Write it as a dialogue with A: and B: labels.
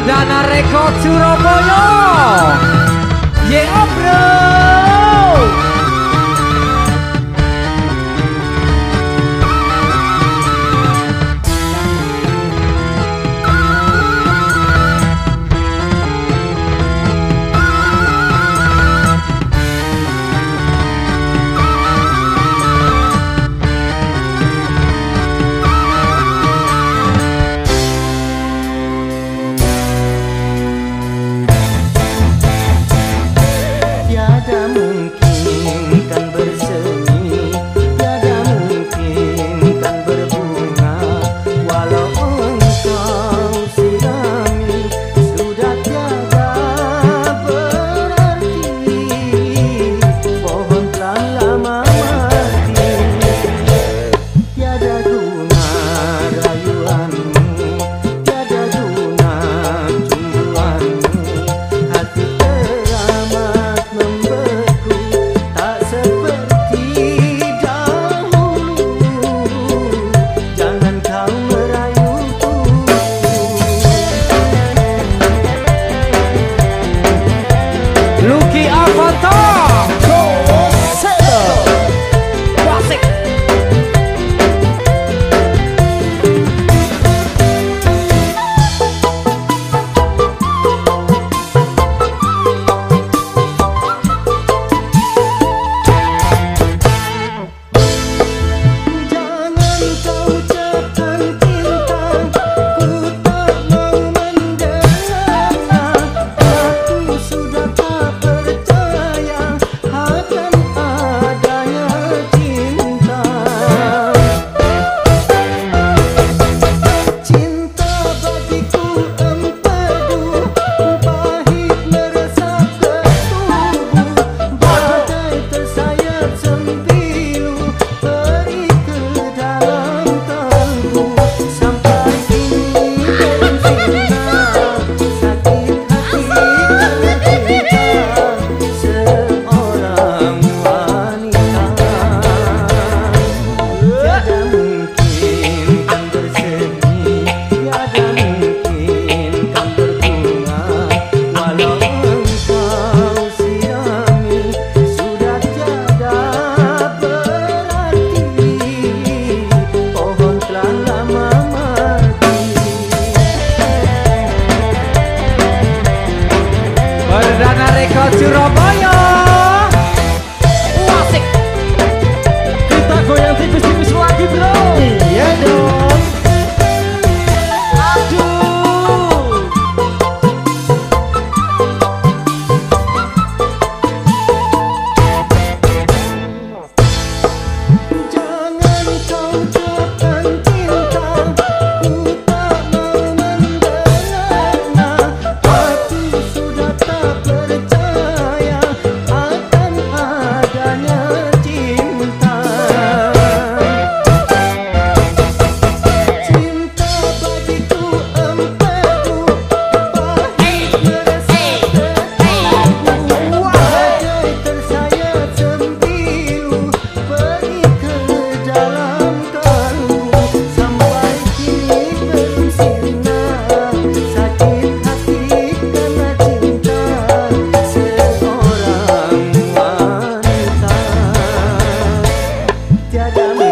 A: Perdana Rekod Surabaya Surabaya tiada mi